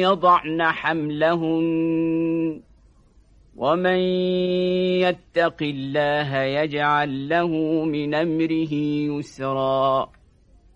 يضعن حملهن. ومن يتق الله يجعل له من أمره يسرا.